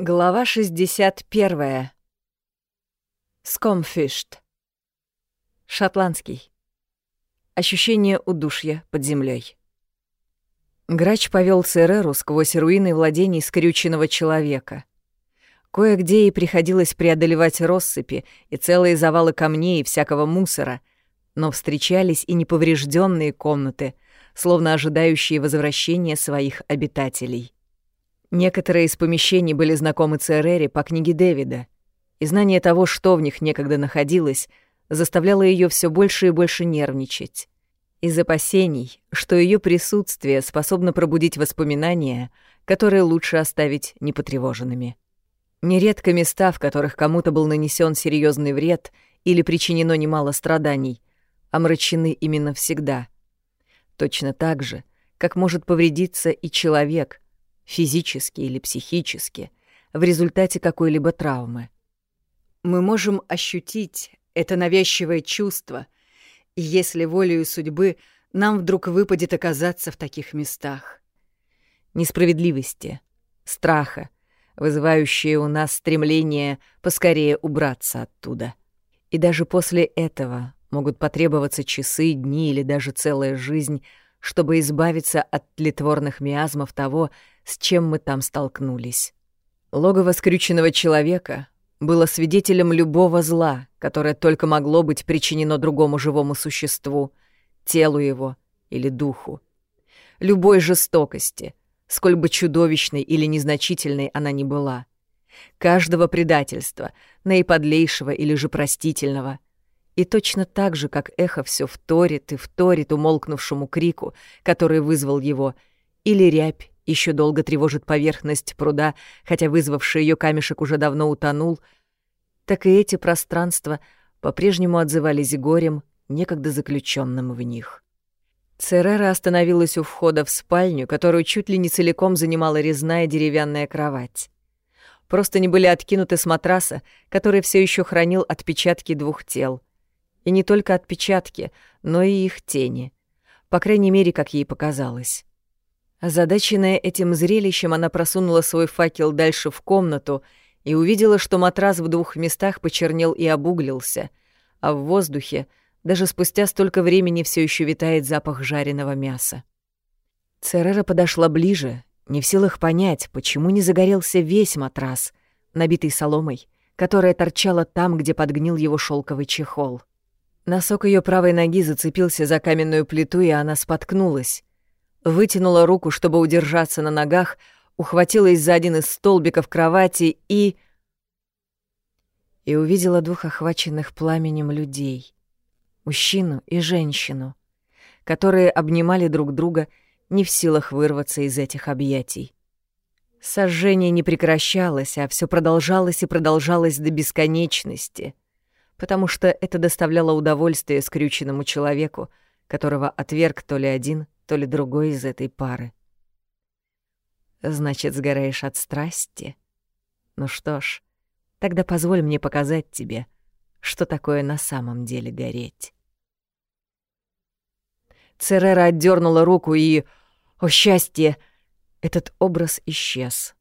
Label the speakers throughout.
Speaker 1: Глава 61. Скомфишт. Шотландский. Ощущение удушья под землей. Грач повел Цереру сквозь руины владений скрюченного человека. Кое-где ей приходилось преодолевать россыпи и целые завалы камней и всякого мусора, но встречались и неповрежденные комнаты, словно ожидающие возвращения своих обитателей. Некоторые из помещений были знакомы Церере по книге Дэвида, и знание того, что в них некогда находилось, заставляло ее все больше и больше нервничать. Из опасений, что ее присутствие способно пробудить воспоминания, которые лучше оставить непотревоженными. Нередко места, в которых кому-то был нанесен серьезный вред или причинено немало страданий, омрачены именно всегда. Точно так же, как может повредиться и человек — физически или психически, в результате какой-либо травмы. Мы можем ощутить это навязчивое чувство, если волею судьбы нам вдруг выпадет оказаться в таких местах. Несправедливости, страха, вызывающие у нас стремление поскорее убраться оттуда. И даже после этого могут потребоваться часы, дни или даже целая жизнь, чтобы избавиться от тлетворных миазмов того, с чем мы там столкнулись. Логово скрюченного человека было свидетелем любого зла, которое только могло быть причинено другому живому существу, телу его или духу. Любой жестокости, сколь бы чудовищной или незначительной она ни была. Каждого предательства, наиподлейшего или же простительного. И точно так же, как эхо все вторит и вторит умолкнувшему крику, который вызвал его, или рябь еще долго тревожит поверхность пруда, хотя вызвавший ее камешек уже давно утонул, так и эти пространства по-прежнему отзывались горем, некогда заключенным в них. Церера остановилась у входа в спальню, которую чуть ли не целиком занимала резная деревянная кровать. Просто не были откинуты с матраса, который все еще хранил отпечатки двух тел. И не только отпечатки, но и их тени. По крайней мере, как ей показалось. Озадаченная этим зрелищем, она просунула свой факел дальше в комнату и увидела, что матрас в двух местах почернел и обуглился, а в воздухе даже спустя столько времени все еще витает запах жареного мяса. Церера подошла ближе, не в силах понять, почему не загорелся весь матрас, набитый соломой, которая торчала там, где подгнил его шелковый чехол. Носок ее правой ноги зацепился за каменную плиту, и она споткнулась вытянула руку, чтобы удержаться на ногах, ухватилась за один из столбиков кровати и... И увидела двух охваченных пламенем людей, мужчину и женщину, которые обнимали друг друга, не в силах вырваться из этих объятий. Сожжение не прекращалось, а все продолжалось и продолжалось до бесконечности, потому что это доставляло удовольствие скрюченному человеку, которого отверг то ли один, то ли другой из этой пары. Значит, сгораешь от страсти? Ну что ж, тогда позволь мне показать тебе, что такое на самом деле гореть. Церера отдернула руку и... О, счастье! Этот образ исчез.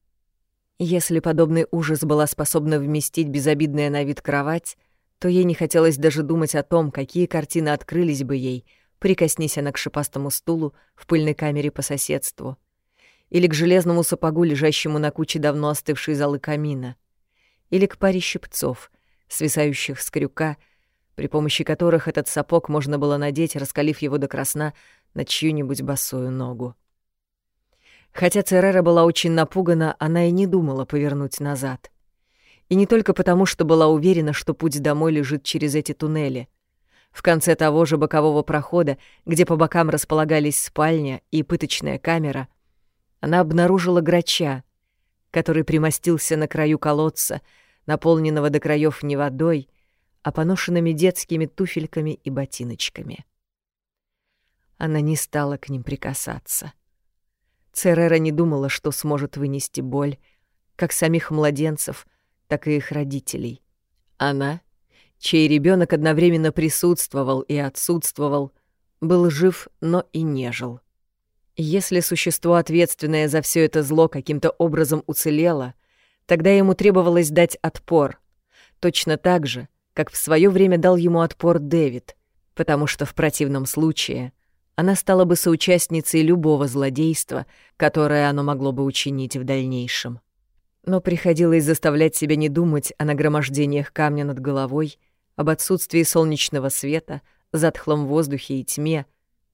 Speaker 1: Если подобный ужас была способна вместить безобидная на вид кровать, то ей не хотелось даже думать о том, какие картины открылись бы ей — Прикоснись она к шипастому стулу в пыльной камере по соседству. Или к железному сапогу, лежащему на куче давно остывшей золы камина. Или к паре щипцов, свисающих с крюка, при помощи которых этот сапог можно было надеть, раскалив его до красна на чью-нибудь босую ногу. Хотя Церера была очень напугана, она и не думала повернуть назад. И не только потому, что была уверена, что путь домой лежит через эти туннели — в конце того же бокового прохода, где по бокам располагались спальня и пыточная камера, она обнаружила грача, который примостился на краю колодца, наполненного до краев не водой, а поношенными детскими туфельками и ботиночками. Она не стала к ним прикасаться. Церера не думала, что сможет вынести боль, как самих младенцев, так и их родителей. Она чей ребенок одновременно присутствовал и отсутствовал, был жив, но и не жил. Если существо, ответственное за все это зло, каким-то образом уцелело, Тогда ему требовалось дать отпор. Точно так же, как в свое время дал ему отпор Дэвид, потому что в противном случае она стала бы соучастницей любого злодейства, которое оно могло бы учинить в дальнейшем. Но приходилось заставлять себя не думать о нагромождениях камня над головой, об отсутствии солнечного света, затхлом воздухе и тьме,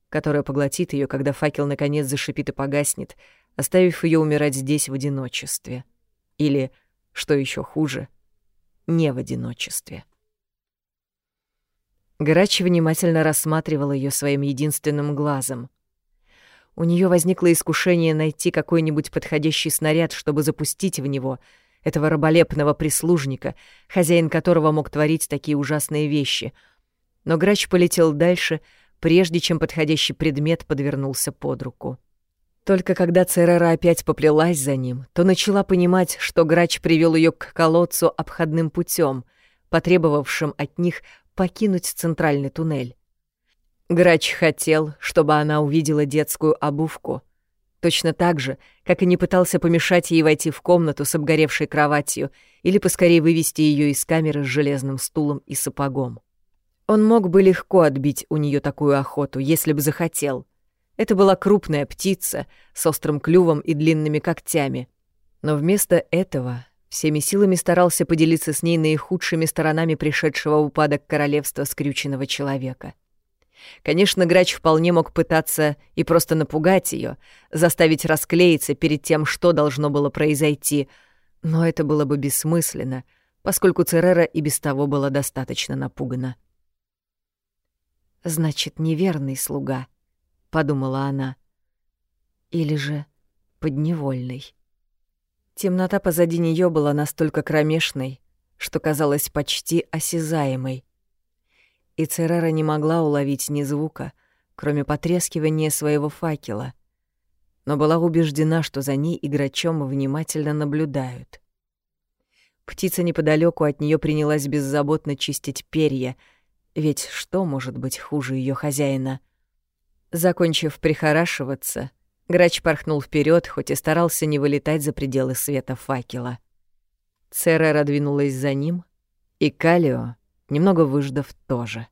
Speaker 1: которая поглотит ее, когда факел наконец зашипит и погаснет, оставив ее умирать здесь в одиночестве. Или, что еще хуже, не в одиночестве. Грач внимательно рассматривал ее своим единственным глазом. У нее возникло искушение найти какой-нибудь подходящий снаряд, чтобы запустить в него этого раболепного прислужника, хозяин которого мог творить такие ужасные вещи. Но Грач полетел дальше, прежде чем подходящий предмет подвернулся под руку. Только когда Церера опять поплелась за ним, то начала понимать, что Грач привел ее к колодцу обходным путем, потребовавшим от них покинуть центральный туннель. Грач хотел, чтобы она увидела детскую обувку, точно так же, как и не пытался помешать ей войти в комнату с обгоревшей кроватью или поскорее вывести ее из камеры с железным стулом и сапогом. Он мог бы легко отбить у нее такую охоту, если бы захотел. Это была крупная птица с острым клювом и длинными когтями. Но вместо этого всеми силами старался поделиться с ней наихудшими сторонами пришедшего упадок королевства скрюченного человека. Конечно, Грач вполне мог пытаться и просто напугать ее, заставить расклеиться перед тем, что должно было произойти, но это было бы бессмысленно, поскольку Церера и без того была достаточно напугана. «Значит, неверный слуга», — подумала она. «Или же подневольный». Темнота позади нее была настолько кромешной, что казалась почти осязаемой. И Церера не могла уловить ни звука, кроме потрескивания своего факела, но была убеждена, что за ней играчом внимательно наблюдают. Птица неподалеку от нее принялась беззаботно чистить перья, ведь что может быть хуже ее хозяина? Закончив прихорашиваться, — Грач порхнул вперед, хоть и старался не вылетать за пределы света факела. Церера двинулась за ним, и Калио, немного выждав, тоже.